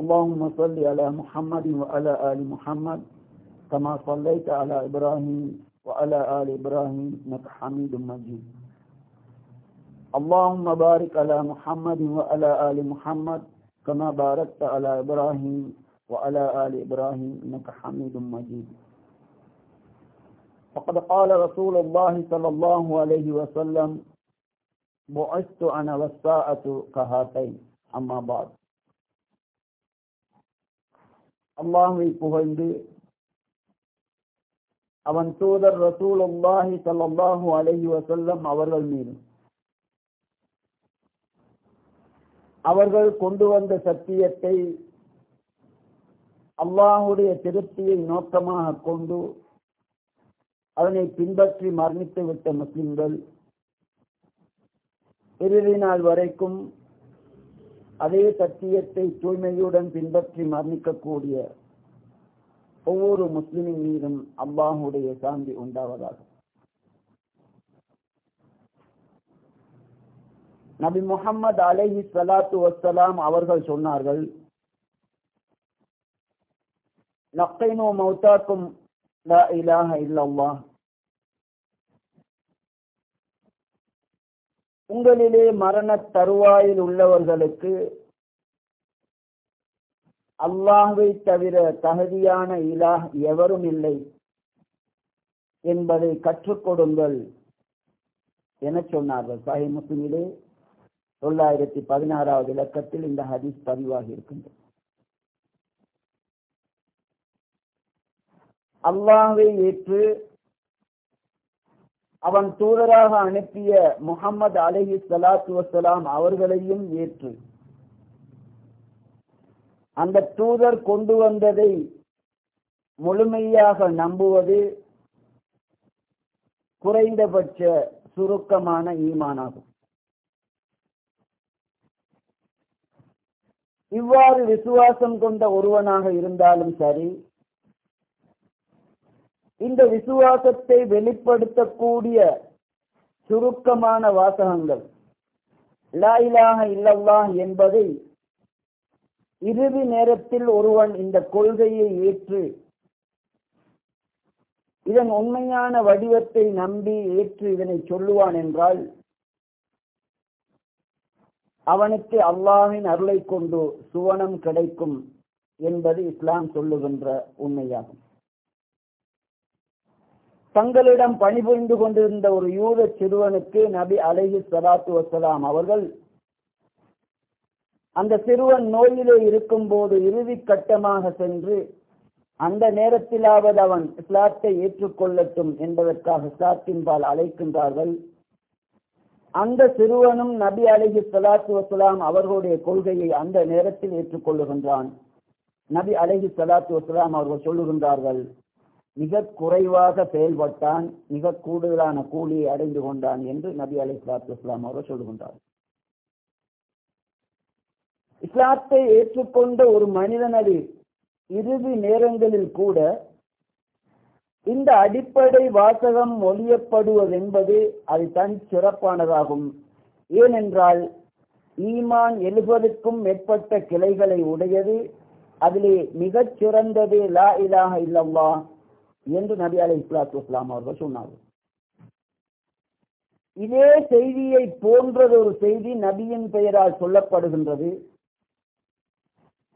اللهم صل على محمد وعلى آل محمد كما صليت على إبراهيم وعلى آل إبراهيم إنك حميد مجيد. اللهم بارك على محمد وعلى آل محمد كما باركت على إبراهيم وعلى آل إبراهيم إنك حميد مجيد. فقد قال رسول الله صلى الله عليه وسلم بعثت أنا والساعة كهاتين. أما بعد. அல்லாஹை புகழ்ந்து அவன் தூதர் ரசூலுல்லாஹி சல்லாஹூ அலஹி வசல்லம் அவர்கள் மீது. அவர்கள் கொண்டு வந்த சத்தியத்தை அல்லாஹுடைய திருப்தியை நோக்கமாக கொண்டு அதனை பின்பற்றி மரணித்து விட்ட முஸ்லிம்கள் இறுதி நாள் வரைக்கும் அதே சத்தியத்தை தூய்மையுடன் பின்பற்றி மரணிக்கக்கூடிய ஒவ்வொரு முஸ்லிமின் மீதும் அல்லாஹுடைய சாந்தி உண்டாவதாக. நபி முகமது அலஹி சலாத்து வசலாம் அவர்கள் சொன்னார்கள் நக்கைனோ மௌத்தாக்கும் லா இலாஹ இல்லல்லாஹ். உங்களிலே மரண தருவாயில் உள்ளவர்களுக்கு அல்லாஹை தவிர தகுதியான இலாஹ் எவரும் இல்லை என்பதை கற்றுக் கொடுங்கள் என சொன்னார்கள். சாஹி முஸ்லிமிலே தொள்ளாயிரத்தி பதினாறாவது இலக்கத்தில் இந்த ஹதீஸ் பதிவாகி இருக்கின்றது. அல்லாஹை ஏற்று அவன் தூதராக அனுப்பிய முகமது அலஹி சலாத்து வசலாம் அவர்களையும் ஏற்று. அந்த தூதர் கொண்டு வந்ததை முழுமையாக நம்புவது குறைந்தபட்ச சுருக்கமான ஈமானாகும். இவ்வாறு விசுவாசம் கொண்ட ஒருவனாக இருந்தாலும் சரி இந்த விசுவாசத்தை வெளிப்படுத்தக்கூடிய சுருக்கமான வாசகங்கள். லாயிலாக இல்லல்லா என்பதை இறுதி நேரத்தில் ஒருவன் இந்த கொள்கையை ஏற்று இதன் உண்மையான வடிவத்தை நம்பி ஏற்று இதனை சொல்லுவான் என்றால் அவனுக்கு அல்லாஹின் அருளை கொண்டு சுவனம் கிடைக்கும் என்பது இஸ்லாம் சொல்லுகின்ற உண்மையாகும். தங்களிடம் பணிபுரிந்து கொண்டிருந்த ஒரு யூத சிறுவனுக்கு நபி அலஹி சலாத்து வசலாம் அவர்கள் அந்த சிறுவன் நோயிலே இருக்கும் போது இறுதி கட்டமாக சென்று அந்த நேரத்திலாவது அவன் இஸ்லாத்தை ஏற்றுக்கொள்ளட்டும் என்பதற்காக இஸ்லாத்தின்பால் அழைக்கின்றார்கள். அந்த சிறுவனும் நபி அலஹி சலாத்து வசலாம் அவர்களுடைய கொள்கையை அந்த நேரத்தில் ஏற்றுக்கொள்ளுகின்றான். நபி அலஹி சலாத்து வசலாம் அவர்கள் சொல்லுகின்றார்கள் மிக குறைவாக செயல்பட்டான் மிக கூடுதலான கூலியை அடைந்து கொண்டான் என்று நபி அலி இஸ்லாத்து இஸ்லாம் அவர்கள் சொல்லுகின்றார் இஸ்லாத்தை ஏற்றுக்கொண்ட ஒரு மனிதனது இறுதி நேரங்களில் கூட இந்த அடிப்படை வாசகம் ஒழியப்படுவதென்பது அது தனி சிறப்பானதாகும். ஏனென்றால் ஈமான் எழுபதுக்கும் மேற்பட்ட கிளைகளை உடையது அதிலே மிகச் சிறந்தது லா இலாக இல்லவா என்று நபி அலை இஸ்லாத்து இஸ்லாம் அவர்கள் சொன்னார்கள். இதே செய்தியை போன்றது ஒரு செய்தி நபியின் பெயரால் சொல்லப்படுகின்றது.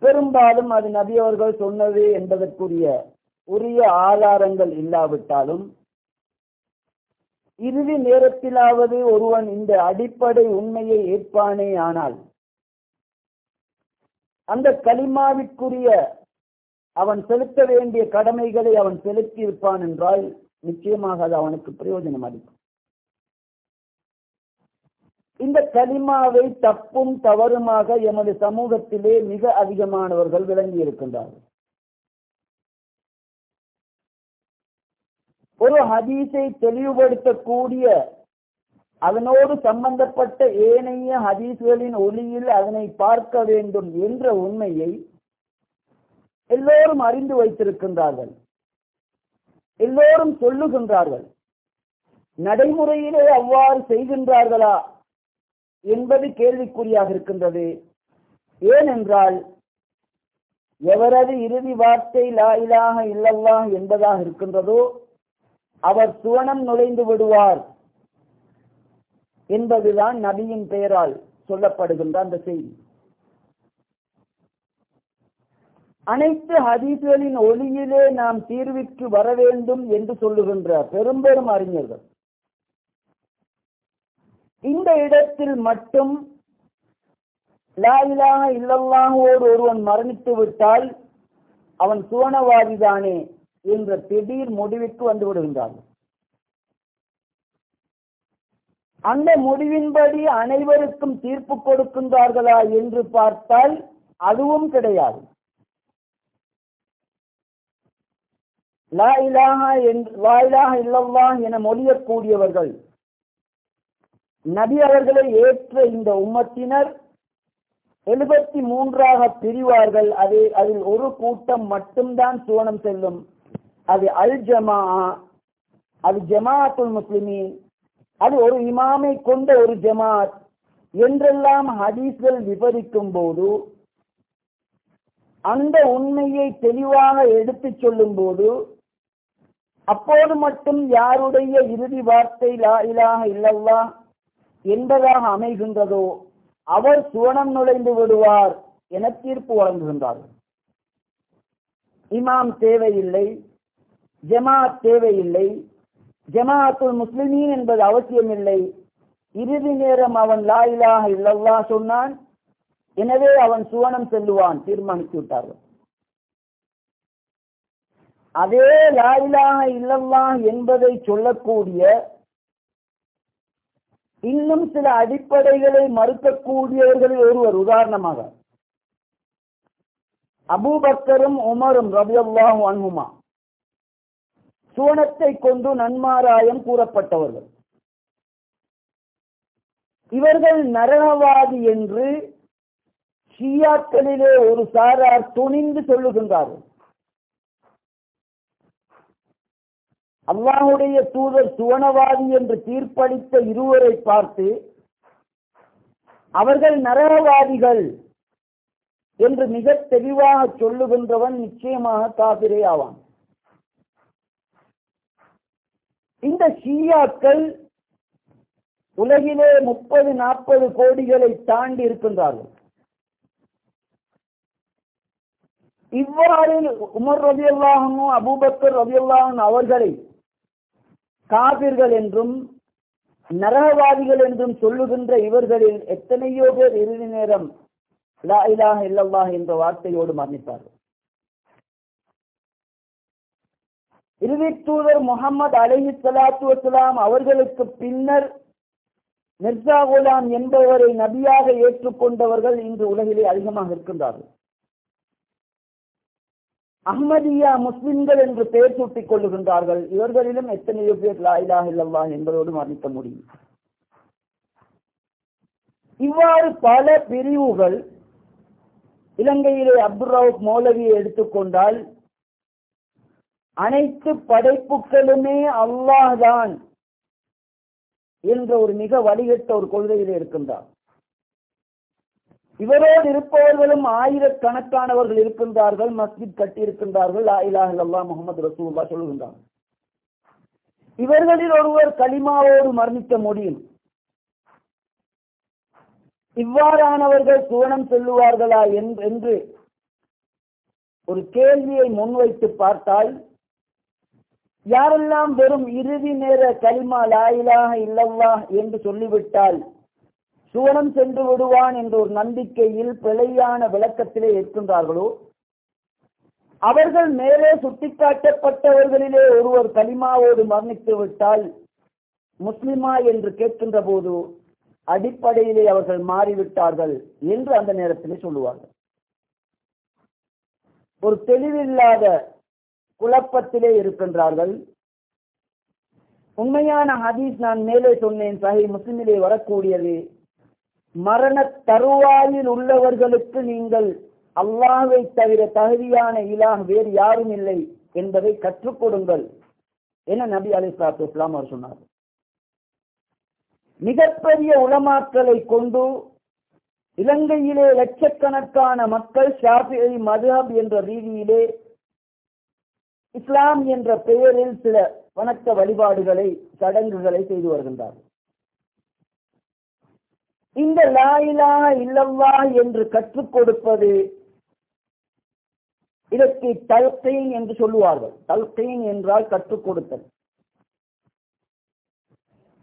பெரும்பாலும் அது நபி அவர்கள் சொன்னது என்பதற்குரிய உரிய ஆதாரங்கள் இல்லாவிட்டாலும் இறுதி நேரத்திலாவது ஒருவன் இந்த அடிப்படை உண்மையை ஏற்பானே ஆனால் அந்த களிமாவிற்குரிய அவன் செலுத்த வேண்டிய கடமைகளை அவன் செலுத்தி இருப்பான் என்றால் நிச்சயமாக அது அவனுக்கு பிரயோஜனம் அளிக்கும். இந்த கலிமாவை தப்பும் தவறுமாக எமது சமூகத்திலே மிக அதிகமானவர்கள் விளங்கி இருக்கின்றார்கள் ஒரு ஹதீஸை தெளிவுபடுத்தக்கூடிய அதனோடு சம்பந்தப்பட்ட ஏனைய ஹதீஸ்களின் ஒளியில் அதனை பார்க்க வேண்டும் என்ற உண்மையை எல்லோரும் அறிந்து வைத்திருக்கின்றார்கள். எல்லோரும் சொல்லுகின்றார்கள். நடைமுறையிலே அவ்வாறு செய்கின்றார்களா என்பது கேள்விக்குறியாக இருக்கின்றது. ஏனென்றால் எவரது இறுதி வார்த்தை லா இலாஹ என்பதாக இருக்கின்றதோ அவர் சுவனம் நுழைந்து விடுவார் என்பதுதான் நபியின் பெயரால் சொல்லப்படுகின்ற அந்த செய்தி. அனைத்து ஹதீஸ்களின் ஒளியிலே நாம் தீர்விற்கு வர வேண்டும் என்று சொல்லுகின்றார். பெரும்பெரும் அறிஞர்கள். இந்த இடத்தில் மட்டும் லா இலாஹ ஒருவன் மரணித்து விட்டால் அவன் சுவனவாதிதானே என்ற திடீர் முடிவுக்கு வந்து விடுகின்றார்கள். அந்த முடிவின்படி அனைவருக்கும் தீர்ப்பு கொடுக்கின்றார்களா என்று பார்த்தால் அதுவும் கிடையாது. லா இலாஹா லா இலாஹ என மொழியக்கூடியவர்கள். நபி அவர்களை ஏற்ற இந்த உம்மத்தினர் எழுபத்தி மூன்றாக பிரிவார்கள். அது அதில் ஒரு கூட்டம் மட்டும்தான் சுவனம் செல்லும். அது அல் ஜமா அது ஜமாத்துல் முஸ்லிமீன். அது ஒரு இமாமை கொண்ட ஒரு ஜமாத் என்றெல்லாம் ஹதீஸ்கள் விவரிக்கும் போது அந்த உண்மையை தெளிவாக எடுத்துச் சொல்லும் போது அப்போது மட்டும் யாருடைய இறுதி வார்த்தை லா இலாஹ இல்லல்லா என்பதாக அமைகின்றதோ அவர் சுவனம் நுழைந்து விடுவார் என தீர்ப்பு வழங்குகின்றார்கள். இமாம் தேவையில்லை ஜமாத் தேவையில்லை ஜமாத்துல் முஸ்லிமீன் என்பது அவசியமில்லை. இறுதி நேரம் அவன் லாயிலாக இல்லல்லா சொன்னான் எனவே அவன் சுவனம் செல்லுவான் தீர்மானித்து விட்டார்கள். அதே லாயிலாக இல்லல்லாம் என்பதை சொல்லக்கூடிய இன்னும் சில அடிப்படைகளை மறுக்கக்கூடியவர்களில் ஒருவர். உதாரணமாக அபூபக்கரும் உமரும் ரபியல்லாஹு அன்ஹுமா சுவனத்தை கொண்டு நன்மாராயம் கூறப்பட்டவர்கள். இவர்கள் நரகவாதி என்று ஷியாக்களிலே ஒரு சாரார் துணிந்து சொல்லுகின்றார்கள். அல்லாஹுடைய தூதர் சுவனவாதி என்று தீர்ப்பளித்த இருவரை பார்த்து அவர்கள் நரகவாதிகள் என்று மிக தெளிவாக சொல்லுகின்றவன் நிச்சயமாக காபிரே ஆவான். இந்த ஷியாக்கள் உலகிலே முப்பது நாற்பது கோடிகளை தாண்டி இருக்கின்றார்கள். இவ்வாறு உமர் ரவி அல்லாஹனும் அபூபக்கர் ரவி அல்லாஹன் அவர்களை காபிர்கள் என்றும் நரகவாதிகள் என்றும் சொல்லுகின்ற இவர்களில் எத்தனையோ பேர் இறுதி நேரம் லா என்ற வார்த்தையோடு மரணித்தார்கள். இறுதி தூதர் முகமது அலஹி சலாத்து வசலாம் அவர்களுக்கு பின்னர் மிர்சா குலாம் என்பவரை நபியாக ஏற்றுக்கொண்டவர்கள் இன்று உலகிலே அதிகமாக இருக்கின்றார்கள். அஹ்மதியா முஸ்லிம்கள் என்று பெயர் சூட்டிக் கொள்ளுகின்றார்கள். இவர்களிலும் எத்தனையோ பேர் லா இல்லவா என்பதோடு மரணிக்க முடியும் இவ்வாறு பல பிரிவுகள் இலங்கையிலே அப்துல் ரவுப் மௌலவியை எடுத்துக்கொண்டால் அனைத்து படைப்புகளுமே அல்லாஹ்தான் என்ற ஒரு மிக வழிகட்ட ஒரு கொள்கையிலே இருக்கின்றார். இவரோடு இருப்பவர்களும் ஆயிரக்கணக்கானவர்கள் இருக்கின்றார்கள் மஸ்ஜித் கட்டி இருக்கின்றார்கள் அல்லா முகமது ரசூல்லா சொல்லுகின்றார்கள் இவர்களில் ஒருவர் கலிமாவோடு மரணிக்க முடியும் இவ்வாறானவர்கள் சுவனம் செல்லுவார்களா என்று ஒரு கேள்வியை முன்வைத்து பார்த்தால் யாரெல்லாம் வெறும் இறுதி நேர களிமா லாயிலாக இல்லவா என்று சொல்லிவிட்டால் சுவனம் சென்று விடுவான் என்ற ஒரு நம்பிக்கையில் பிழையான விளக்கத்திலே இருக்கின்றார்களோ அவர்கள் மேலே சுட்டிக்காட்டப்பட்டவர்களிலே ஒருவர் கலிமாவோடு மரணித்து விட்டால் முஸ்லிமா என்று கேட்கின்ற போது அடிப்படையிலே அவர்கள் மாறிவிட்டார்கள் என்று அந்த நேரத்திலே சொல்லுவார்கள். ஒரு தெளிவில்லாத குழப்பத்திலே இருக்கின்றார்கள். உண்மையான ஹதீஸ் நான் மேலே சொன்னேன் சஹி முஸ்லிமிலே வரக்கூடியது. மரண தருவாயில் உள்ளவர்களுக்கு நீங்கள் அல்லாவை தவிர தகுதியான இலாஹ் வேறு யாரும் இல்லை என்பதை கற்றுக் கொடுங்கள் என நபி அலி சாத்து இஸ்லாம் அவர் சொன்னார். மிகப்பெரிய உளமாக்களை கொண்டு இலங்கையிலே லட்சக்கணக்கான மக்கள் ஷாஃபிஐ மதுஹப் என்ற ரீதியிலே இஸ்லாம் என்ற பெயரில் சில வணக்க வழிபாடுகளை சடங்குகளை செய்து வருகின்றார்கள். இந்த லாயிலா இல்லல்லா என்று கற்றுக் கொடுப்பது இதற்கு தல்கைன் என்று சொல்லுவார்கள். தல்கைன் என்றால் கற்றுக் கொடுத்தல்.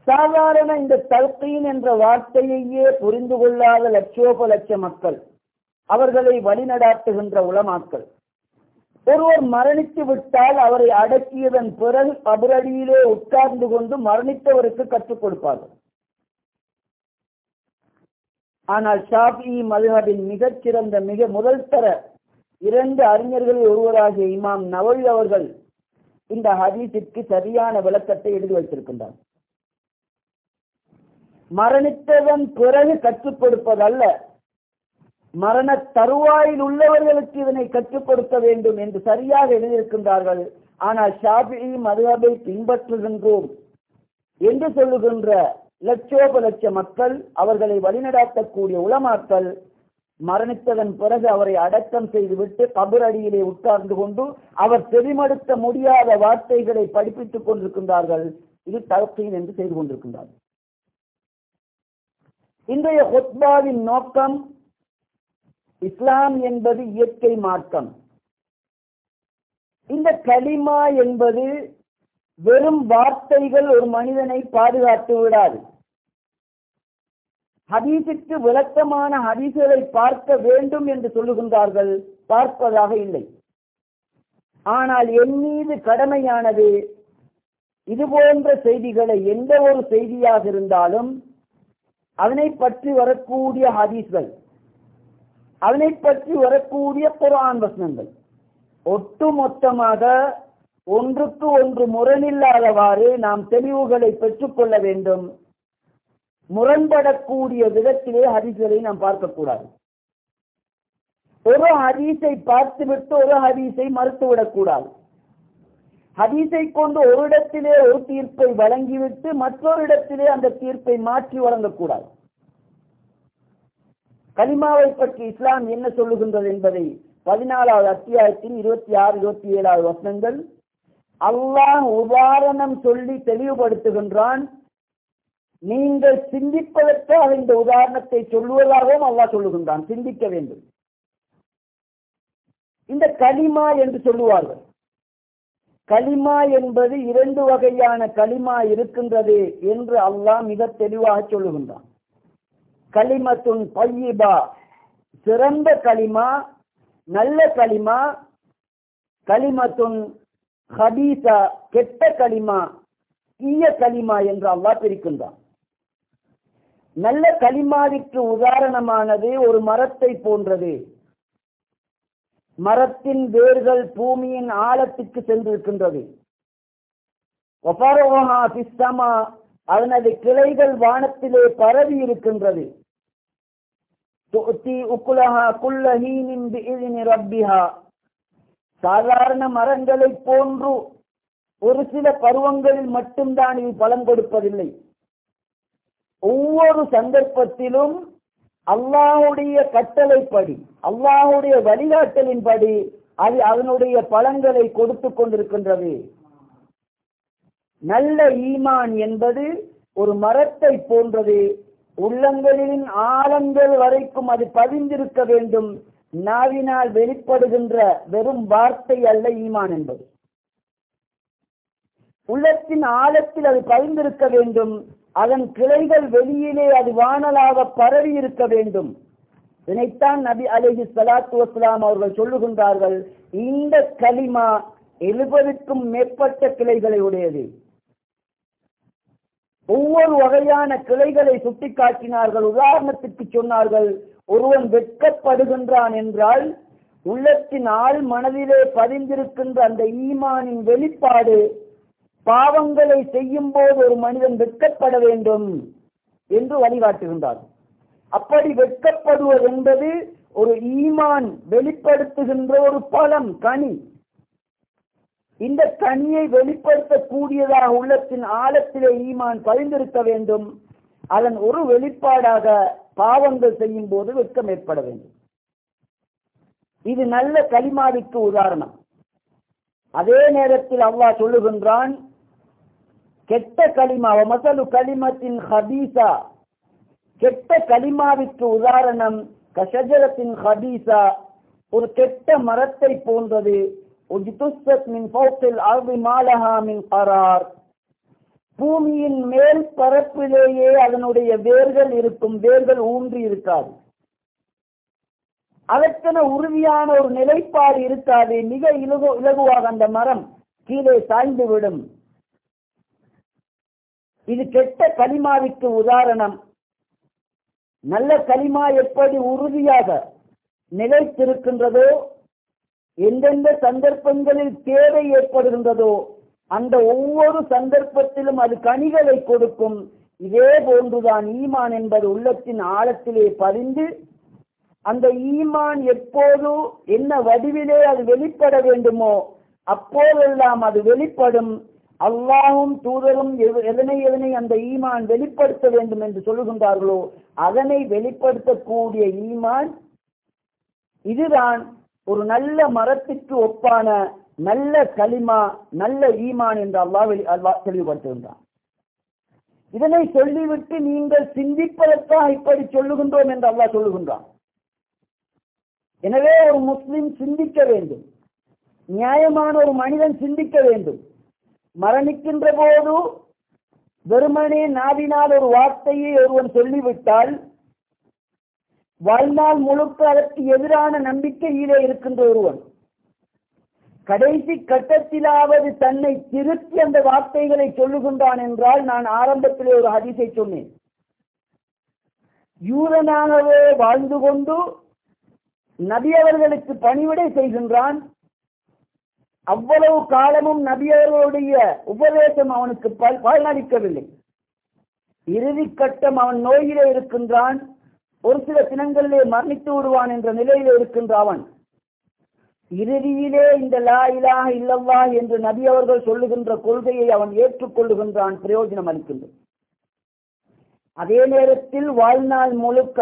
சாதாரண இந்த தல்கைன் என்ற வார்த்தையையே புரிந்து கொள்ளாத லட்சோப லட்ச மக்கள் அவர்களை வழிநடாத்துகின்ற உளமாக்கள் ஒருவர் மரணித்து விட்டால் அவரை அடக்கியதன் பிறகு கபரடியிலே உட்கார்ந்து கொண்டு மரணித்தவருக்கு கற்றுக் கொடுப்பார்கள். ஆனால் ஷாஃபி மதுஹபின் மிகச்சிறந்த மிக முதல் தர இரண்டு அறிஞர்களில் ஒருவராகிய இமாம் நவல் அவர்கள் இந்த ஹதீஸிற்கு சரியான விளக்கத்தை எழுதி வைத்திருக்கின்றார். மரணித்ததன் பிறகு கற்றுக் கொடுப்பதல்ல மரண தருவாயில் உள்ளவர்களுக்கு இதனை கற்றுக் கொடுக்க வேண்டும் என்று சரியாக எழுதியிருக்கின்றார்கள். ஆனால் ஷாபி மதுஹபை பின்பற்றுகின்றோம் என்று சொல்லுகின்ற லட்சோப லட்ச மக்கள் அவர்களை வழிநடாத்தக்கூடிய உளமாக்கள் மரணித்ததன் பிறகு அவரை அடக்கம் செய்துவிட்டு கபரடியிலே உட்கார்ந்து கொண்டு அவர் செவிமடுத்த முடியாத வார்த்தைகளை படிப்பித்துக் கொண்டிருக்கின்றார்கள். இது தலத்தீன் என்று செய்து கொண்டிருக்கின்றார்கள் இன்றைய ஹொத்பாவின் நோக்கம் இஸ்லாம் என்பது இயற்கை மாற்றம் இந்த கலிமா என்பது வெறும் வார்த்தைகள் ஒரு மனிதனை பாதுகாத்து விடாது. ஹதீஸுக்கு விளக்கமான ஹதீசுகளை பார்க்க வேண்டும் என்று சொல்லுகின்றார்கள் பார்ப்பதாக இல்லை. ஆனால் என் மீது கடமையானது இது போன்ற செய்திகளை எந்த ஒரு செய்தியாக இருந்தாலும் அதனை பற்றி வரக்கூடிய ஹதீஸ்கள் அதனை பற்றி வரக்கூடிய குரான் வசனங்கள் ஒட்டுமொத்தமாக ஒன்றுக்கு ஒன்று முரணில்லாதவாறு நாம் தெளிவுகளை பெற்றுக்கொள்ள வேண்டும். முரண்படக்கூடிய விதத்திலே ஹதீஸ்களை நாம் பார்க்கக்கூடாது. ஒரு ஹதீஸை பார்த்துவிட்டு ஒரு ஹதீஸை மறுத்துவிடக்கூடாது. ஹதீஸை கொண்டு ஒரு இடத்திலே ஒரு தீர்ப்பை வழங்கிவிட்டு மற்றொரு இடத்திலே அந்த தீர்ப்பை மாற்றி வழங்கக்கூடாது. கலிமாவை பற்றி இஸ்லாம் என்ன சொல்லுகின்றது என்பதை பதினாலாவது அத்தியாயத்தின் இருபத்தி ஆறு இருபத்தி ஏழாவது வசனங்கள் அல்லாஹ் உதாரணம் சொல்லி தெளிவுபடுத்துகின்றான். நீங்கள் சிந்திப்பதற்காக இந்த உதாரணத்தை சொல்லுவதாகவும் அல்லாஹ் சொல்லுகின்றான். சிந்திக்க வேண்டும். இந்த கலிமா என்று சொல்லுவார்கள். கலிமா என்பது இரண்டு வகையான களிமா இருக்கின்றது என்று அல்லாஹ் மிக தெளிவாக சொல்லுகின்றான். களிமத்துன் பையிபா சிறந்த களிமா நல்ல களிமா களிமத்துன் ஹபீசா கெட்ட களிமா தீய களிமா என்று அல்லாஹ் பிரிக்கின்றான். நல்ல களிமாவிற்கு உதாரணமானது ஒரு மரத்தை போன்றது. மரத்தின் வேர்கள் பூமியின் ஆழத்துக்கு சென்றிருக்கின்றது. அதனது கிளைகள் வானத்திலே பரவி இருக்கின்றது. சாதாரண மரங்களை போன்று ஒரு சில பருவங்களில் மட்டும்தான் இது பலன் கொடுப்பதில்லை. ஒவ்வொரு சந்தர்ப்பத்திலும் அல்லாஹுடைய கட்டளைப்படி அல்லாஹுடைய வழிகாட்டலின்படி அது அதனுடைய பலன்களை கொடுத்து கொண்டிருக்கின்றது. நல்ல ஈமான் என்பது ஒரு மரத்தை போன்றது. உள்ளங்களின் ஆழங்கள் வரைக்கும் அது பதிந்திருக்க வேண்டும். நாவினால் வெளிப்படுகின்ற வெறும் வார்த்தை அல்ல ஈமான் என்பது. உள்ளத்தின் ஆழத்தில் அது பதிந்திருக்க வேண்டும். அதன் கிளைகள் வெளியிலே அது வானலாக பரவி இருக்க வேண்டும். இதனைத்தான் நபி அலஹி சலாத்து வஸ்லாம் அவர்கள் சொல்லுகின்றார்கள். இந்த களிமா எழுபதுக்கும் மேற்பட்ட கிளைகளை உடையது. ஒவ்வொரு வகையான கிளைகளை சுட்டிக்காட்டினார்கள். உதாரணத்திற்கு சொன்னார்கள். ஒருவன் வெட்கப்படுகின்றான் என்றால் உள்ளத்தின் ஆள் மனதிலே பதிந்திருக்கின்ற அந்த ஈமானின் வெளிப்பாடு பாவங்களை செய்யும் போது ஒரு மனிதன் வெட்கப்பட வேண்டும் என்று வழிகாட்டுகின்றார் அப்படி வெட்கப்படுவது என்பது ஒரு ஈமான் வெளிப்படுத்துகின்ற ஒரு பலம் கனி. இந்த கனியை வெளிப்படுத்தக்கூடியதாக உள்ளத்தின் ஆழத்திலே ஈமான் பதிந்திருக்க வேண்டும். அதன் ஒரு வெளிப்பாடாக பாவங்கள் செய்யும் போது வெட்கம் ஏற்பட வேண்டும். இது நல்ல கலிமாவிற்கு உதாரணம். அதே நேரத்தில் அல்லாஹ் சொல்லுகின்றான் கெட்ட கலிமா மசலு களிமத்தின் ஹபீசா. கெட்ட கலிமாவிற்கு உதாரணம் கஷஜரத்தின் ஹபீசா. ஒரு கெட்ட மரத்தை போன்றது. மின் ஃபௌக்கில் அர்தி மாலஹா மின் கரார். பூமியின் மேல் பரப்பிலேயே அதனுடைய வேர்கள் இருக்கும் வேர்கள் ஊன்றி இருக்காது. அதற்கென உறுதியான ஒரு நிலைப்பாடு இருக்காது. மிக இலகு இலகுவாக அந்த மரம் கீழே சாய்ந்து விடும். இது கெட்ட களிமாவிற்கு உதாரணம். நல்ல களிமா எப்படி உறுதியாக நிலைத்திருக்கின்றதோ எந்தெந்த சந்தர்ப்பங்களில் தேவை ஏற்படுகின்றதோ அந்த ஒவ்வொரு சந்தர்ப்பத்திலும் அது கனிகளை கொடுக்கும். இதே போன்றுதான் ஈமான் என்பது உள்ளத்தின் ஆழத்திலே பதிந்து அந்த ஈமான் எப்போது என்ன வடிவிலே அது வெளிப்பட வேண்டுமோ அப்போதெல்லாம் அது வெளிப்படும். அல்லாஹும் தூதரும் எதனை எதனை அந்த ஈமான் வெளிப்படுத்த வேண்டும் என்று சொல்லுகின்றார்களோ அதனை வெளிப்படுத்தக்கூடிய ஈமான் இதுதான் ஒரு நல்ல மரத்திற்கு ஒப்பான நல்ல களிமா நல்ல ஈமான் என்று அல்லாஹ் அல்லாஹ் தெளிவுபடுத்துகின்றான். இதனை சொல்லிவிட்டு நீங்கள் சிந்திப்பதற்காக இப்படி சொல்லுகின்றோம் என்று அல்லாஹ் சொல்லுகின்றான். எனவே ஒரு முஸ்லிம் சிந்திக்க வேண்டும். நியாயமான ஒரு மனிதன் சிந்திக்க வேண்டும். மரணிக்கின்ற போது வெறுமனே நாவினால் ஒரு வார்த்தையை ஒருவன் சொல்லிவிட்டால் வாழ்நாள் முழுக்க அதற்கு எதிரான நம்பிக்கையிலே இருக்கின்ற ஒருவன் கடைசி கட்டத்திலாவது தன்னை திருத்தி அந்த வார்த்தைகளை சொல்லுகின்றான் என்றால் நான் ஆரம்பத்திலே ஒரு ஹதீஸை சொன்னேன். யூதனாகவே வாழ்ந்து கொண்டு நபி அவர்களுக்கு பணிவிடை செய்கின்றான். அவ்வளவு காலமும் நபியவர்களுடைய உபதேசம் அவனுக்கு பயனளிக்கவில்லை இறுதி கட்டம் அவன் நோயிலே இருக்கின்றான். ஒரு சில தினங்களிலே மரணித்து விடுவான் என்ற நிலையிலே இருக்கின்ற அவன். இறுதியிலே இந்த லா இலாக இல்லவா என்று நபி அவர்கள் சொல்லுகின்ற கொள்கையை அவன் ஏற்றுக்கொள்ளுகின்றான் பிரயோஜனம் அளிக்கின்றது. அதே நேரத்தில் வாழ்நாள் முழுக்க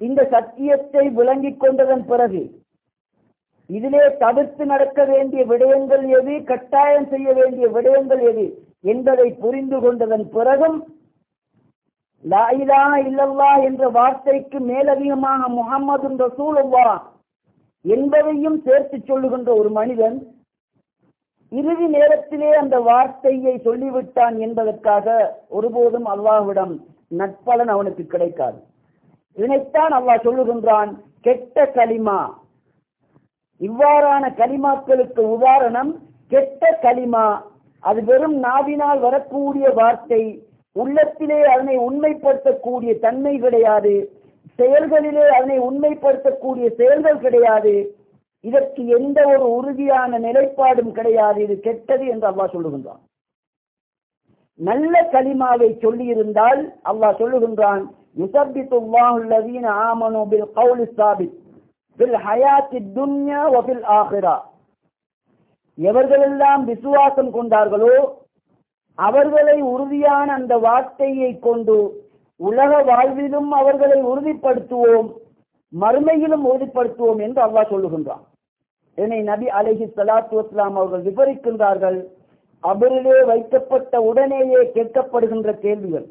இந்த சத்தியத்தை விளங்கிக் கொண்டதன் பிறகு இதிலே தவிர்த்து நடக்க வேண்டிய விடயங்கள் எது கட்டாயம் செய்ய வேண்டிய விடயங்கள் எது என்பதை புரிந்து கொண்டதன் பிறகும் லாயிலா இல்லல்லா என்ற வார்த்தைக்கு மேலதிகமாக முகமதுன்ற ரசூலுல்லா என்பதையும் சேர்த்து சொல்லுகின்ற ஒரு மனிதன் இறுதி நேரத்திலே அந்த வார்த்தையை சொல்லிவிட்டான் என்பதற்காக ஒருபோதும் அல்லாஹ்விடம் நட்பலன் அவனுக்கு கிடைக்காது. இதனைத்தான் அல்லாஹ் சொல்லுகின்றான் கெட்ட களிமா. இவ்வாறான களிமாக்களுக்கு உதாரணம் கெட்ட களிமா. அது வெறும் நாவினால் வரக்கூடிய வார்த்தை உள்ளத்திலே அதனை உண்மைப்படுத்தக்கூடிய தன்மை கிடையாது. செயல்களிலே அதனை உண்மைப்படுத்தக்கூடிய செயல்கள் கிடையாது. இதற்கு எந்த ஒரு உறுதியான நிலைப்பாடும் கிடையாது. இது கெட்டது என்று அல்லாஹ் சொல்லுகின்றான். நல்ல களிமாவை சொல்லியிருந்தால் அல்லாஹ் சொல்லுகின்றான் கௌலி துன்யா வபில் எவர்களெல்லாம் விசுவாசம் கொண்டார்களோ அவர்களை உறுதியான அந்த வார்த்தையை கொண்டு உலக வாழ்விலும் அவர்களை உறுதிப்படுத்துவோம் மறுமையிலும் உறுதிப்படுத்துவோம் என்று அல்லாஹ் சொல்லுகின்றான். இதனை நபி அலஹி சலாத்து வஸ்லாம் அவர்கள் விவரிக்கின்றார்கள் அபரிலே வைக்கப்பட்ட உடனேயே கேட்கப்படுகின்ற கேள்விகள்.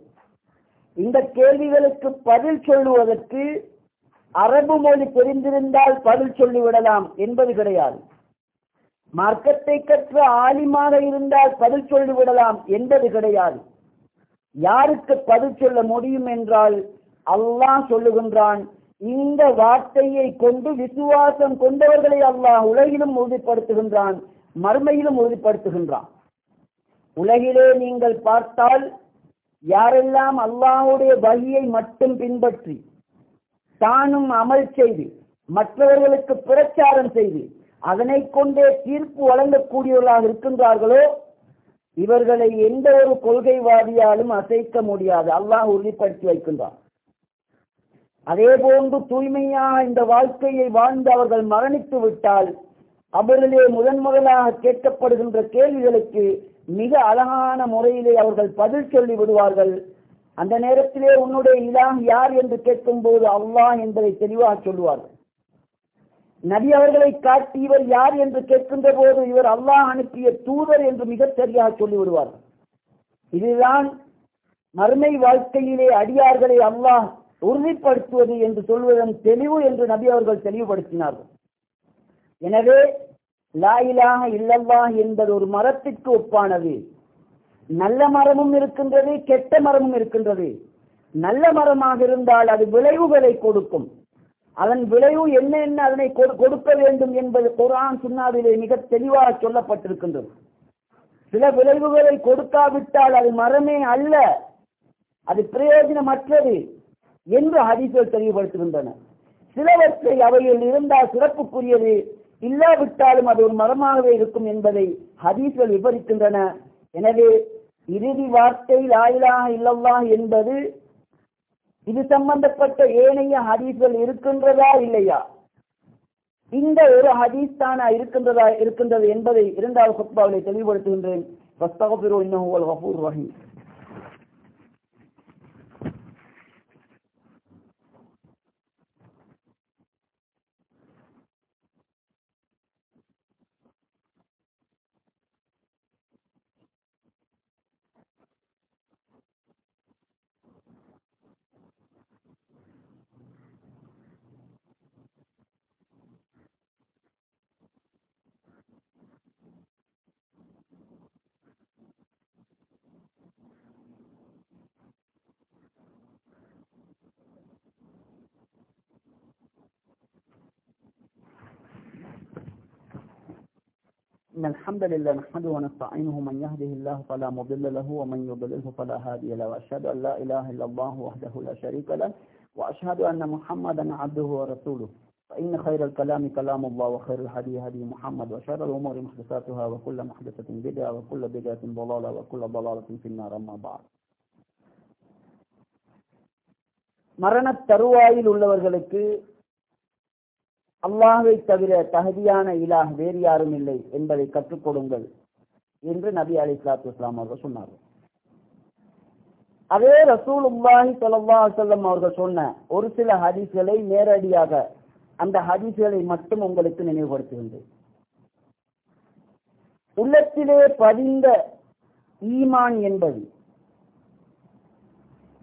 இந்த கேள்விகளுக்கு பதில் சொல்லுவதற்கு அரபு மொழி தெரிந்திருந்தால் பதில் சொல்லிவிடலாம் என்பது கிடையாது. மார்க்கத்தை கற்ற ஆலிமாக இருந்தால் பதில் சொல்லிவிடலாம் என்பது கிடையாது. யாருக்கு பதில் சொல்ல முடியும் என்றால் அல்லாஹ் சொல்லுகின்றான் இந்த வார்த்தையை கொண்டு விசுவாசம் கொண்டவர்களை அல்லாஹ் உலகிலும் உறுதிப்படுத்துகின்றான் மறுமையிலும் உறுதிப்படுத்துகின்றான். உலகிலே நீங்கள் பார்த்தால் யாரெல்லாம் அல்லாஹுடைய வழியை மட்டும் பின்பற்றி தானும் அமல் செய்து மற்றவர்களுக்கு பிரச்சாரம் செய்து அதனை கொண்டே தீர்ப்பு வழங்கக்கூடியவர்களாக இருக்கின்றார்களோ இவர்களை எந்த ஒரு கொள்கைவாதியாலும் அசைக்க முடியாது. அல்லாஹ் உறுதிப்படுத்தி வைக்கின்றான். அதே போன்று தூய்மையாக இந்த வாழ்க்கையை வாழ்ந்து அவர்கள் மரணித்து விட்டால் அவர்களே முதன் முதலாக கேட்கப்படுகின்ற கேள்விகளுக்கு மிக அழகான முறையிலே அவர்கள் பதில் சொல்லி விடுவார்கள். அந்த நேரத்திலே உன்னுடைய இலாஹ் யார் என்று கேட்கும் போது அல்லாஹ் என்பதை தெளிவாக சொல்லுவார்கள். நபி அவர்களை காட்டி இவர் யார் என்று கேட்கின்ற போது இவர் அல்லாஹ் அனுப்பிய தூதர் என்று மிக சரியாக சொல்லிவிடுவார்கள். இதுதான் மறுமை வாழ்க்கையிலே அடியார்களை அல்லாஹ் உறுதிப்படுத்துவது என்று சொல்வதன் தெளிவு என்று நபி அவர்கள் தெளிவுபடுத்தினார்கள். எனவே லாயிலாக இல்லல்லா என்பது ஒரு மரத்திற்கு ஒப்பானது. நல்ல மரமும் இருக்கின்றது கெட்ட மரமும் இருக்கின்றது. நல்ல மரமாக இருந்தால் அது விளைவுகளை கொடுக்கும். அதன் விளைவு என்ன என்ன அதனை கொடுக்க வேண்டும் என்பது குரான் சுண்ணாவிலே மிக தெளிவாக சொல்லப்பட்டிருக்கின்றது. சில விளைவுகளை கொடுக்காவிட்டால் அது மரமே அல்ல அது பிரயோஜனமற்றது என்று ஹதீஸ்கள் தெளிவுபடுத்துகின்றன. சிலவற்றை அவையில் இருந்தால் சிறப்புக்குரியது இல்லாவிட்டாலும் அது ஒரு மரமாகவே இருக்கும் என்பதை ஹதீஸ்கள் விவரிக்கின்றன. எனவே இறுதி வார்த்தை லாயிலாக இல்லல்லா என்பது இது சம்பந்தப்பட்ட ஏனைய ஹதீஸ்கள் இருக்கின்றதா இல்லையா? இந்த ஒரு ஹதீஸ் தானா இருக்கின்றதா இருக்கின்றது என்பதை இரண்டாவது குத்பாவிலே தெளிவுபடுத்துகின்றேன். الحمد لله نحمده ونستعينه من يهده الله فلا مضل له ومن يضلله فلا هادي له. وأشهد أن لا إله إلا الله وحده لا شريك له. وأشهد أن محمدا عبده ورسوله. فإن خير الكلام كلام الله وخير الهدي هدي محمد. وشر الأمور محدثاتها وكل محدثة بدعة وكل بدعة ضلالة وكل ضلالة في النار. أما بعد. மரணத் தருவாயில் உள்ளவர்களுக்கு அல்லாஹை தவிர தகுதியான இலாஹ் வேறு யாரும் இல்லை என்பதை கற்றுக் கொடுங்கள் என்று நபி அலி சலாத்து இஸ்லாம் அவர்கள் சொன்னார்கள். அதே ரசூல் உல்லாஹி சொல்லா சொல்லம் அவர்கள் சொன்ன ஒரு சில ஹதீஸ்களை நேரடியாக அந்த ஹதீஸ்களை மட்டும் உங்களுக்கு நினைவுபடுத்துகின்றேன். உள்ளத்திலே பதிந்த ஈமான் என்பது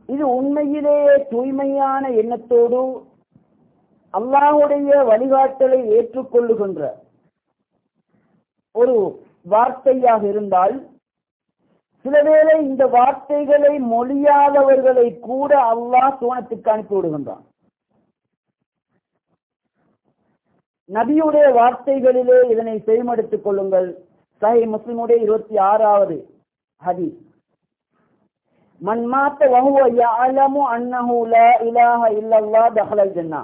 இது உண்மையிலேயே தூய்மையான எண்ணத்தோடு அல்லாஹுடைய வழிகாட்டலை ஏற்றுக்கொள்ளுகின்ற ஒரு வார்த்தையாக இருந்தால் சிலவேளை இந்த வார்த்தைகளை மொழியாதவர்களை கூட அல்லாஹ் சோனத்துக்கு அனுப்பி விடுகின்றான். நபியுடைய வார்த்தைகளிலே இதனை செய்மடுத்துக் கொள்ளுங்கள். சஹி முஸ்லிமுடைய இருபத்தி ஆறாவது ஹதி மன் மாத்த வஹுவ யஅலமு அன்னஹு லா இலாஹ இல்லல்லாஹ் தஹலல் ஜன்னா.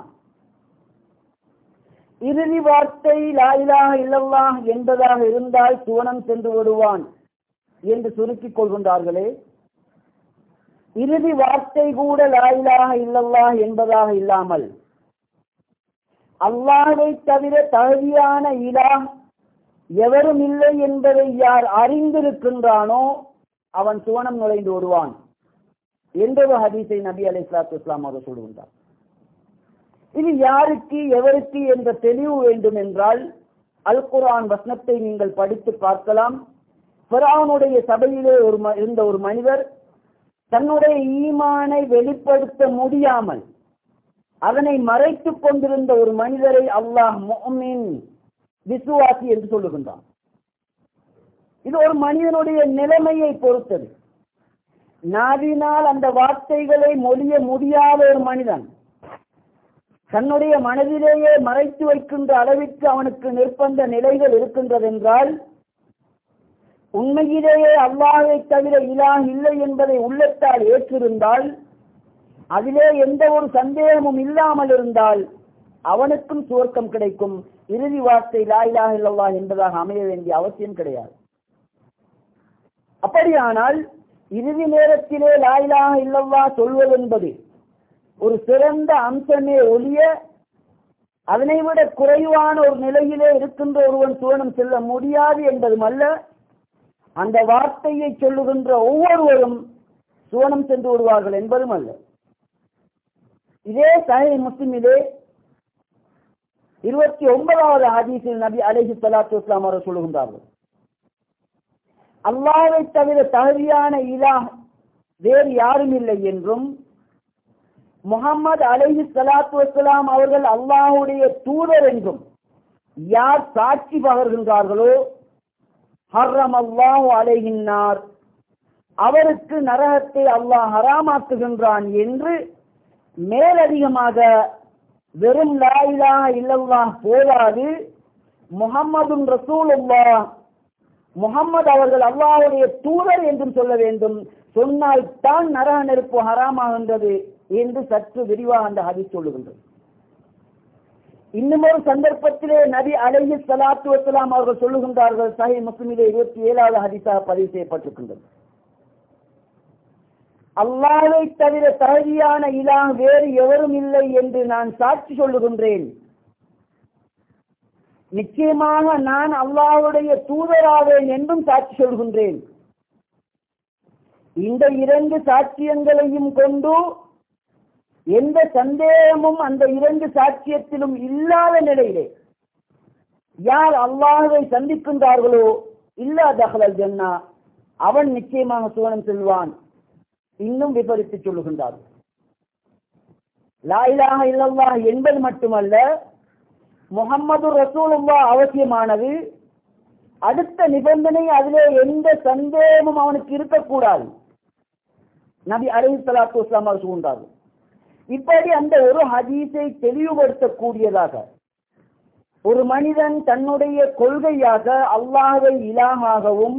இறுதி வார்த்தை லாயிலாக இல்லல்லா என்பதாக இருந்தால் சுவனம் சென்று விடுவான் என்று சுருக்கிக் கொள்கின்றார்களே. இறுதி வார்த்தை கூட லாயிலாக இல்லல்லாஹ் என்பதாக இல்லாமல் அல்லாஹை தவிர தகுதியான இலா எவரும் இல்லை என்பதை யார் அறிந்திருக்கின்றானோ அவன் சுவனம் நுழைந்து விடுவான். என்றொரு ஹதீஸை நபி அலி இஸ்லாத்து இஸ்லாம் அவர் சொல்கின்றார் இது யாருக்கு எவருக்கு என்ற தெளிவு வேண்டும் என்றால் அல் குரான் வசனத்தை நீங்கள் படித்து பார்க்கலாம். பிரானுடைய சபையிலே ஒரு இருந்த ஒரு மனிதர் தன்னுடைய ஈமானை வெளிப்படுத்த முடியாமல் அதனை மறைத்துக் கொண்டிருந்த ஒரு மனிதரை அல்லாஹ் மொமின் விசுவாசி என்று சொல்லுகின்றான். இது ஒரு மனிதனுடைய நிலைமையை பொறுத்தது. நாவினால் அந்த வார்த்தைகளை மொழிய முடியாத ஒரு மனிதன் தன்னுடைய மனதிலேயே மறைத்து வைக்கின்ற அளவிற்கு அவனுக்கு நிர்பந்த நிலைகள் இருக்கின்றதென்றால் உண்மையிலேயே அல்லாஹை தவிர இலா இல்லை என்பதை உள்ளத்தால் ஏற்றிருந்தால் அதிலே எந்த ஒரு சந்தேகமும் இல்லாமல் இருந்தால் அவனுக்கும் சுவர்க்கம் கிடைக்கும். இறுதி வார்த்தை லாயிலா இல்லவா என்பதாக அமைய வேண்டிய அவசியம் கிடையாது. அப்படியானால் இறுதி நேரத்திலே லாயிலாக இல்லவா சொல்வதென்பது ஒரு சிறந்த அம்சமே ஒழிய அதனை விட குறைவான ஒரு நிலையிலே இருக்கின்ற ஒருவன் சுவனம் செல்ல முடியாது என்பதும் அல்ல. அந்த வார்த்தையை சொல்லுகின்ற ஒவ்வொருவரும் சுவனம் சென்று விடுவார்கள் என்பதும் அல்ல. இதே சஹி முஸ்லிமிலே இருபத்தி ஒன்பதாவது ஹதீஸில் நபி அலஹி சலாத்து இஸ்லாம் அவர் சொல்லுகின்றார்கள். அல்லாவை தவிர தகுதியான இலா வேறு யாரும் இல்லை என்றும் முகமது அலைஹி சலாத்து வசலாம் அவர்கள் அல்லாஹுடைய தூதர் என்றும் யார் சாட்சி பகர்கின்றார்களோ ஹர்ரம் அல்லாஹு அலைகின்றார் அவருக்கு நரகத்தை அல்லாஹ் ஹராமாக்குகின்றான் என்று மேலதிகமாக வெறும் லா இலாஹ போதாது. முகம்மதும் ரசூலுல்லா முகம்மது அவர்கள் அல்லாஹுடைய தூதர் என்றும் சொல்ல வேண்டும். சொன்னால் தான் நரக நெருப்பு ஹராமாகின்றது. என்று சற்று விரிவாக அந்த ஹதீஸ் சொல்லுகின்றது. இன்னும் ஒரு சந்தர்ப்பத்திலே நபி அலைஹி சலாத்து வசலாம் அவர்கள் சொல்லுகின்றார்கள் சஹி முஸ்லிமிலே இருபத்தி ஏழாவது ஹதீஸாக பதிவு செய்யப்பட்டிருக்கின்றது. அல்லாவை தவிர தகுதியான இலாஹ் வேறு எவரும் இல்லை என்று நான் சாட்சி சொல்லுகின்றேன். நிச்சயமாக நான் அல்லாவுடைய தூதராவேன் என்றும் சாட்சி சொல்கின்றேன் இந்த இரண்டு சாட்சியங்களையும் கொண்டு எந்த சந்தேகமும் அந்த இரண்டு சாட்சியத்திலும் இல்லாத நிலையிலே யார் அல்லாஹுவை சந்திக்கின்றார்களோ இல்லா தகவல் ஜன்னா அவன் நிச்சயமாக சுவனம் செல்வான். இன்னும் விபரித்து சொல்லுகின்றார்கள் லாயிலாக இல்லவா என்பது மட்டுமல்ல முகம்மது ரசூலுல்லா அவசியமானது அடுத்த நிபந்தனை அதிலே எந்த சந்தேகமும் அவனுக்கு இருக்கக்கூடாது. நபி அலி சலாத்து வஸ்லாம் அவர் சொல்கின்றார்கள். இப்படி அந்த ஒரு ஹதீஸை தெளிவுபடுத்தக்கூடியதாக ஒரு மனிதன் தன்னுடைய கொள்கையாக அல்லாஹை இலாமாகவும்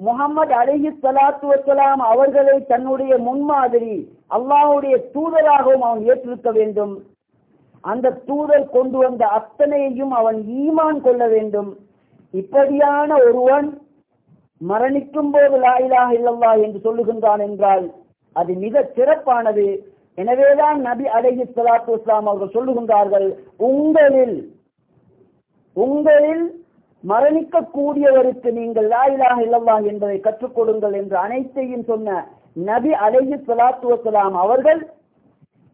முகமது அலஹி சலாத்து வசலாம் அவர்களை தன்னுடைய முன்மாதிரி அல்லாஹுடைய தூதராகவும் அவன் ஏற்றிருக்க வேண்டும். அந்த தூதர் கொண்டு வந்த அத்தனையையும் அவன் ஈமான் கொள்ள வேண்டும். இப்படியான ஒருவன் மரணிக்கும் போது லாயிலாக இல்லல்லா என்று சொல்லுகின்றான் என்றால் அது மிக சிறப்பானது. எனவேதான் நபி அலஹி சலாத்து இஸ்லாம் அவர்கள் சொல்லுகின்றார்கள் உங்களில் உங்களில் மரணிக்க கூடியவருக்கு நீங்கள் லாயிலாக இல்லவா என்பதை கற்றுக் கொடுங்கள் என்று அனைத்தையும் சொன்ன நபி அலஹி சலாத்து வஸ்ஸலாம் அவர்கள்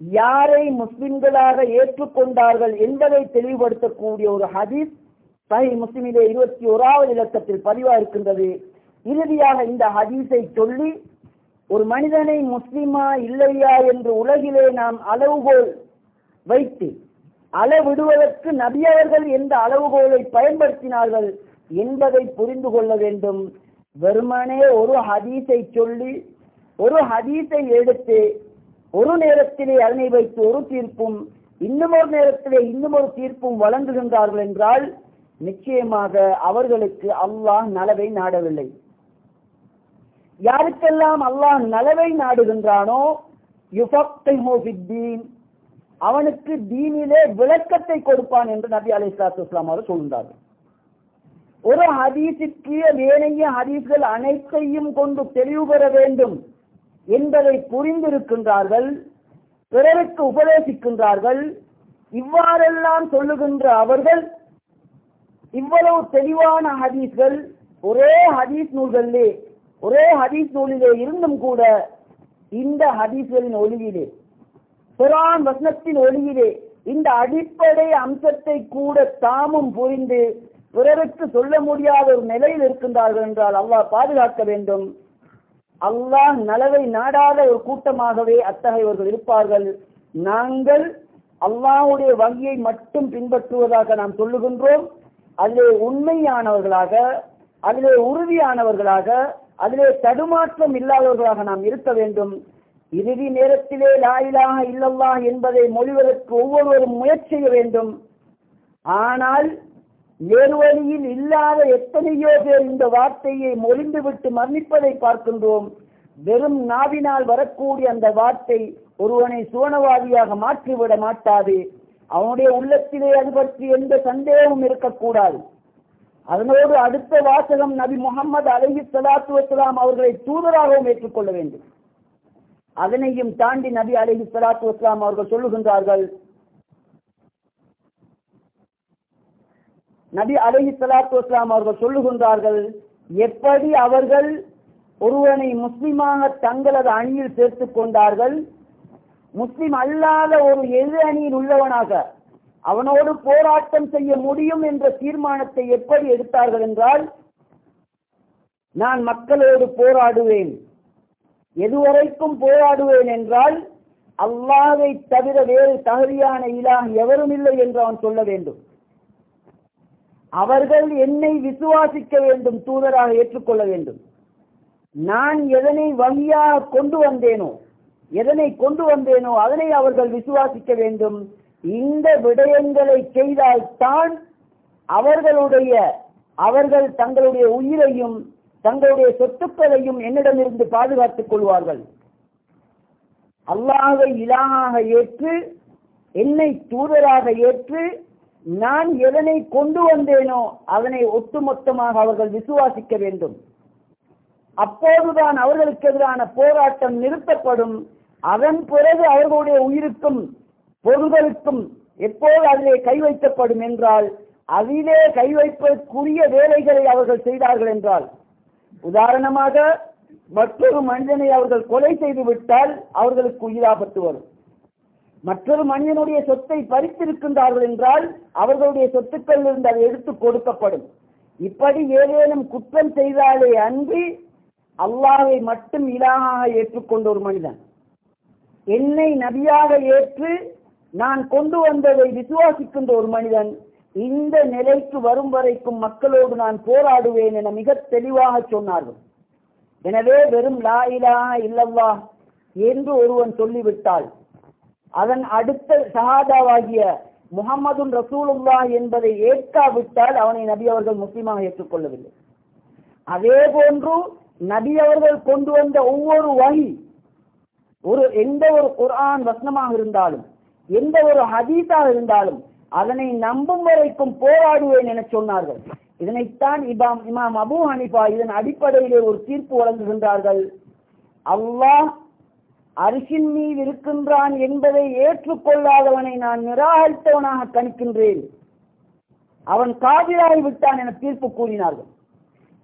யாரை முஸ்லிம்களாக ஏற்றுக்கொண்டார்கள் என்பதை தெளிவுபடுத்தக்கூடிய ஒரு ஹதீஸ் சஹி முஸ்லிமிலே இருபத்தி ஓராவது இலக்கத்தில் பதிவாக இருக்கின்றது இறுதியாக இந்த ஹதீஸை சொல்லி ஒரு மனிதனை முஸ்லிமா இல்லையா என்று உலகிலே நாம் அளவுகோல் வைத்து அளவிடுவதற்கு நபியவர்கள் எந்த அளவுகோலை பயன்படுத்தினார்கள் என்பதை புரிந்து கொள்ள வேண்டும். வெறுமனே ஒரு ஹதீஸை சொல்லி ஒரு ஹதீஸை எடுத்து ஒரு நேரத்திலே அதனை வைத்து ஒரு தீர்ப்பும் இன்னும் ஒரு நேரத்திலே இன்னும் ஒரு தீர்ப்பும் வழங்குகின்றார்கள் என்றால் நிச்சயமாக அவர்களுக்கு அல்லாஹ் நலவை நாடவில்லை. யாருக்கெல்லாம் அல்லாஹ் நலவை நாடுகின்றானோ யுஃபக்திஹு அவனுக்கு தீனிலே விளக்கத்தை கொடுப்பான் என்று நபி அலை சலாத்து இஸ்லாம் அவர் சொல்கிறார்கள் ஒரு ஹதீஸுக்கு ஏனைய ஹதீஸ்கள் அனைத்தையும் கொண்டு தெளிவு பெற வேண்டும் என்பதை புரிந்திருக்கின்றார்கள் பிறருக்கு உபதேசிக்கின்றார்கள். இவ்வாறெல்லாம் சொல்லுகின்ற அவர்கள் இவ்வளவு தெளிவான ஹதீஸ்கள் ஒரே ஹதீஸ் நூல்களிலே ஒரே ஹதீஸ் நூலிலே இருந்தும் கூட இந்த ஹதீஸ்களின் ஒளியிலே குரான் வசனத்தின் ஒளியிலே இந்த அடிப்படை அம்சத்தை கூட தாமும் புரிந்து பிறருக்கு சொல்ல முடியாத ஒரு நிலையில் இருக்கின்றார்கள் என்றால் அல்லாஹ் பாதுகாக்க வேண்டும். அல்லாஹ் நலவை நாடாத ஒரு கூட்டமாகவே அத்தகையவர்கள் இருப்பார்கள். நாங்கள் அல்லாஹுடைய வங்கியை மட்டும் பின்பற்றுவதாக நாம் சொல்லுகின்றோம். அதிலே உண்மையானவர்களாக அதிலே உறுதியானவர்களாக அதிலே தடுமாற்றம் இல்லாதவர்களாக நாம் இருக்க வேண்டும். இறுதி நேரத்திலே லாயிலாக இல்லல்லா என்பதை மொழிவதற்கு ஒவ்வொருவரும் முயற்சி செய்ய வேண்டும். ஆனால் வேறு வழியில் இல்லாத எத்தனையோ பேர் இந்த வார்த்தையை மொழிந்துவிட்டு மன்னிப்பதை பார்க்கின்றோம். வெறும் நாவினால் வரக்கூடிய அந்த வார்த்தை ஒருவனை சுவனவாதியாக மாற்றிவிட மாட்டாது. அவனுடைய உள்ளத்திலே அது பற்றி எந்த சந்தேகமும் இருக்கக்கூடாது. அதனோடு அடுத்த வாசகம் நபி முகமது அலஹி சலாத்து வசலாம் அவர்களை தூதராகவும் ஏற்றுக்கொள்ள வேண்டும். அதனையும் தாண்டி நபி அலஹி சலாத்து வஸ்லாம் அவர்கள் சொல்லுகின்றார்கள் நபி அலஹி சலாத்து வஸ்லாம் அவர்கள் சொல்லுகின்றார்கள் எப்படி அவர்கள் ஒருவனை முஸ்லிமாக தங்களது அணியில் சேர்த்துக் கொண்டார்கள்? முஸ்லிம் அல்லாத ஒரு எது அணியில் உள்ளவனாக அவனோடு போராட்டம் செய்ய முடியும் என்ற தீர்மானத்தை எப்படி எடுத்தார்கள் என்றால் நான் மக்களோடு போராடுவேன். எதுவரைக்கும் போராடுவேன் என்றால் அல்லாவை தவிர வேறு தகுதியான இலாக எவரும் இல்லை என்று அவன் சொல்ல வேண்டும். அவர்கள் என்னை விசுவாசிக்க வேண்டும் தூதராக ஏற்றுக்கொள்ள வேண்டும். நான் எதனை வழியாக கொண்டு வந்தேனோ எதனை கொண்டு வந்தேனோ அதனை அவர்கள் விசுவாசிக்க வேண்டும். இந்த விடயங்களை செய்தால்தான் அவர்களுடைய அவர்கள் தங்களுடைய உயிரையும் தங்களுடைய சொத்துக்களையும் என்னிடமிருந்து பாதுகாத்துக் கொள்வார்கள். அல்லாஹை இலாக ஏற்று என்னை தூதராக ஏற்று நான் எதனை கொண்டு வந்தேனோ அதனை ஒட்டுமொத்தமாக அவர்கள் விசுவாசிக்க வேண்டும். அப்போதுதான் அவர்களுக்கு எதிரான போராட்டம் நிறுத்தப்படும். அதன் பிறகு அவர்களுடைய உயிருக்கும் பொருள்களுக்கும் எப்போது அதிலே கை வைக்கப்படும் என்றால் அதிலே கை வைப்பதற்குரிய வேலைகளை அவர்கள் செய்தார்கள் என்றால். உதாரணமாக மற்றொரு மனிதனை அவர்கள் கொலை செய்து விட்டால் அவர்களுக்கு உயிராபத்து வரும். மற்றொரு மனிதனுடைய சொத்தை பறித்திருக்கின்றார்கள் என்றால் அவர்களுடைய சொத்துக்களில் இருந்து அதை எடுத்து கொடுக்கப்படும். இப்படி ஏதேனும் குற்றம் செய்தாலே அன்றி அல்லாவை மட்டும் இலாகாக ஏற்றுக்கொண்ட ஒரு மனிதன். என்னை நபியாக ஏற்று நான் கொண்டு வந்ததை விசுவாசிக்கின்ற ஒரு மனிதன் இந்த நிலைக்கு வரும் வரைக்கும் மக்களோடு நான் போராடுவேன் என மிக தெளிவாக சொன்னார்கள். எனவே வெறும் லா இலா இல்லல்லா என்று ஒருவன் சொல்லிவிட்டால் அதன் அடுத்த ஷஹாதாவாகிய முகமதுன் ரசூலுல்லா என்பதை ஏற்காவிட்டால் அவனை நபி அவர்கள் முஸ்லீமாக ஏற்றுக்கொள்ளவில்லை. அதே போன்று நபி அவர்கள் கொண்டு வந்த ஒவ்வொரு வகி ஒரு எந்த ஒரு குரான் வசனமாக இருந்தாலும் எந்த ஒரு ஹதீஸா இருந்தாலும் அதனை நம்பும் வரைக்கும் போராடுவேன் என சொன்னார்கள். இதனைத்தான் இபாம் இமாம் அபு ஹனிஃபா இதன் அடிப்படையிலே ஒரு தீர்ப்பு வழங்குகின்றார்கள். அல்லாஹ் அரிசின் மீது இருக்கின்றான் என்பதை ஏற்றுக்கொள்ளாதவனை நான் நிராகரித்தவனாக கணிக்கின்றேன். அவன் காவிராகி விட்டான் என தீர்ப்பு கூறினார்கள்.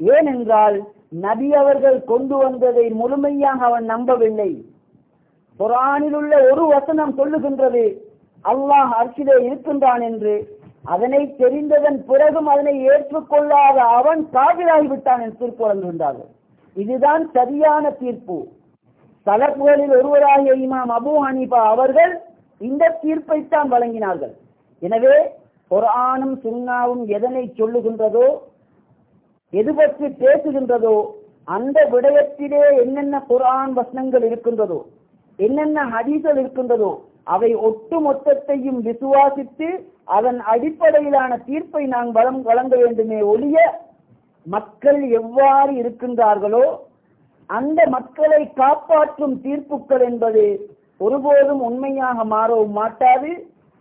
ஏனென்றால் நபி அவர்கள் கொண்டு வந்ததை முழுமையாக அவன் நம்பவில்லை. குரானில் உள்ள ஒரு வசனம் சொல்லுகின்றது. அல்லாஹ் அர்ச்சிலே இருக்கின்றான் என்று. அதனை தெரிந்ததன் பிறகும் அதனை ஏற்றுக்கொள்ளாத அவன் காவிராகிவிட்டான் என்று தீர்ப்பு வழங்குகின்றார்கள் இதுதான் சரியான தீர்ப்பு. தலப்புகளில் ஒருவராகிய இமாம் அபு ஹனீபா அவர்கள் இந்த தீர்ப்பைத்தான் வழங்கினார்கள். எனவே குரானும் சுன்னாவும் எதனை சொல்லுகின்றதோ எது பற்றி பேசுகின்றதோ அந்த விடயத்திலே என்னென்ன குரான் வசனங்கள் இருக்கின்றதோ என்னென்ன ஹதீஸ்கள் இருக்கின்றதோ அவை ஒட்டு மொத்தத்தையும் விசுவாசித்து அதன் அடிப்படையிலான தீர்ப்பை நாம் வளம் வழங்க வேண்டுமே ஒழிய மக்கள் எவ்வாறு இருக்கின்றார்களோ அந்த மக்களை காப்பாற்றும் தீர்ப்புக்கள் என்பது ஒருபோதும் உண்மையாக மாறவும் மாட்டாது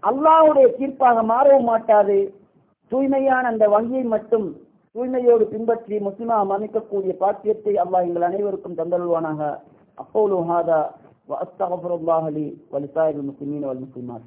அல்லாஹ்வுடைய தீர்ப்பாக மாறவும் மாட்டாது. தூய்மையான அந்த வங்கியை மட்டும் தூய்மையோடு பின்பற்றி முஸ்லிமாக அமைக்கக்கூடிய பாக்கியத்தை அல்லாஹ் எங்கள் அனைவருக்கும் தந்தருவானாக அப்போலு ஹாதா. وأستغفر الله لي ولسائر المسلمين والمسلمات.